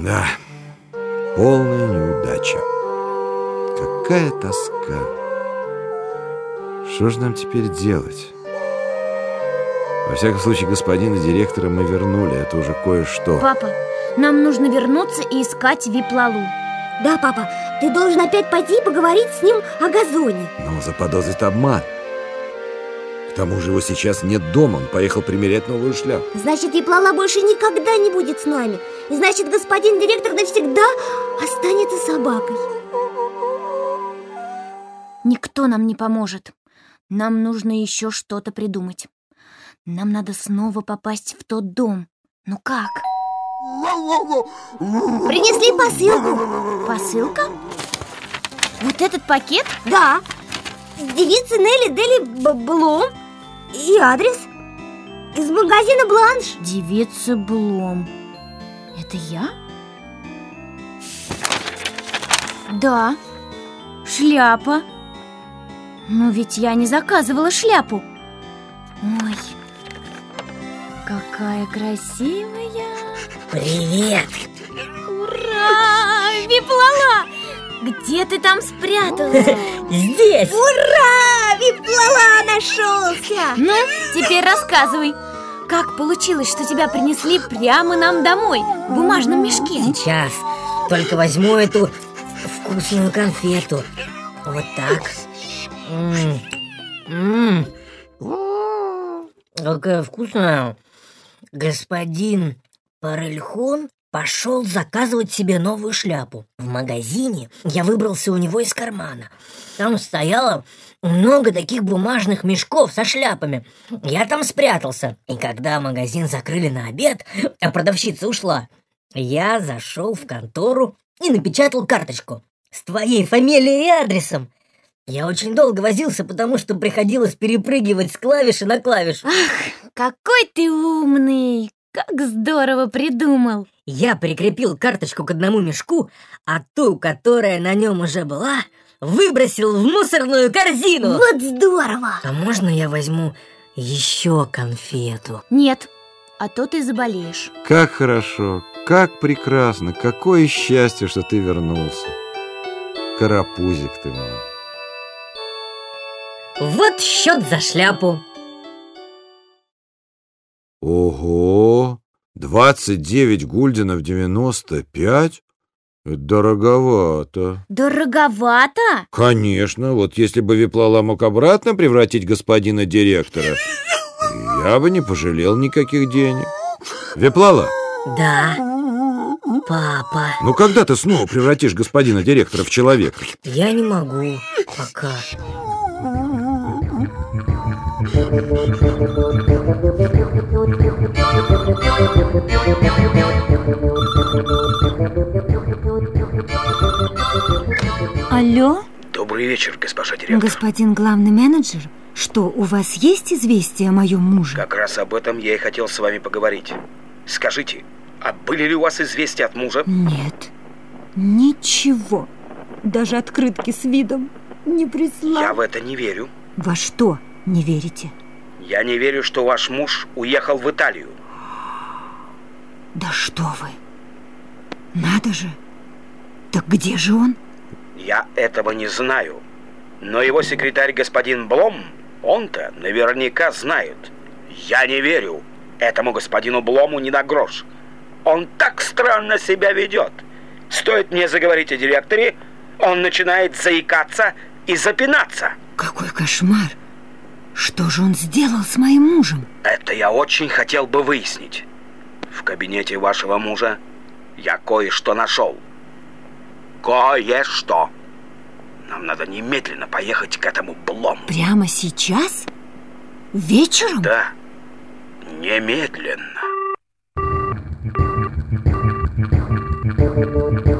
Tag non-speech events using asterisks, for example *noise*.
Да, полная неудача. Какая тоска. Что же нам теперь делать? Во всяком случае, господина директора мы вернули, это уже кое-что. Папа, нам нужно вернуться и искать Виплалу. Да, папа, ты должен опять пойти и поговорить с ним о газоне Но заподозрит обман. К тому же его сейчас нет дома, он поехал примерять новую шляпу. Значит, Еплала больше никогда не будет с нами И значит, господин директор навсегда останется собакой Никто нам не поможет. Нам нужно еще что-то придумать. Нам надо снова попасть в тот дом. Ну как? Принесли посылку Посылка? Вот этот пакет? Да С девицы Нелли Дели Б- Блум И адрес Из магазина Бланш Девица Блом. Это я? Да. Шляпа. Но ведь я не заказывала шляпу. Ой, какая красивая. Привет! Ура! Виплала! Где ты там спряталась? *laughs* Здесь! Ура! Виплала Ну, теперь рассказывай. Как получилось, что тебя принесли прямо нам домой, в бумажном мешке? Сейчас только возьму эту вкусную конфету. Вот так. М, м. Какая вкусная. Господин Парельхон пошел заказывать себе новую шляпу. В магазине я выбрался у него из кармана. Там стояло много таких бумажных мешков со шляпами. Я там спрятался. И когда магазин закрыли на обед, а продавщица ушла, я зашел в контору и напечатал карточку с твоей фамилией и адресом. Я очень долго возился, потому что приходилось перепрыгивать с клавиши на клавишу. Какой ты умный! Как здорово придумал! Я прикрепил карточку к одному мешку, а ту, которая на нем уже была, выбросил в мусорную корзину. Вот здорово А можно я возьму еще конфету? Нет, а то ты заболеешь. Как хорошо, как прекрасно, какое счастье, что ты вернулся. Карапузик ты мой. Вот счет за шляпу. Ого, 29 гульденов 95? Это дороговато. Дороговато? Конечно, вот если бы Виплала мог обратно превратить господина директора, я бы не пожалел никаких денег. Виплала, Да, папа, ну когда ты снова превратишь господина директора в человека? я не могу пока. Алло, Добрый вечер, госпожа директор. господин главный менеджер? Что, у вас есть известие о моем муже? Как раз об этом я и хотел с вами поговорить. Скажите, а были ли у вас известия от мужа? Нет, ничего. Даже открытки с видом не прислал. Я в это не верю. Во что не верите? Я не верю, что ваш муж уехал в Италию. Да что вы! Надо же! Так где же он? Я этого не знаю. Но его секретарь господин Блом, он-то наверняка знает. Я не верю этому господину Блому ни на грош. Он так странно себя ведет. Стоит мне заговорить о директоре, он начинает заикаться и запинаться. Какой кошмар! Что же он сделал с моим мужем? Это я очень хотел бы выяснить в кабинете вашего мужа я кое-что нашел. Кое-что. Нам надо немедленно поехать к этому Блому. Прямо сейчас? Вечером? Да, немедленно. Thank you.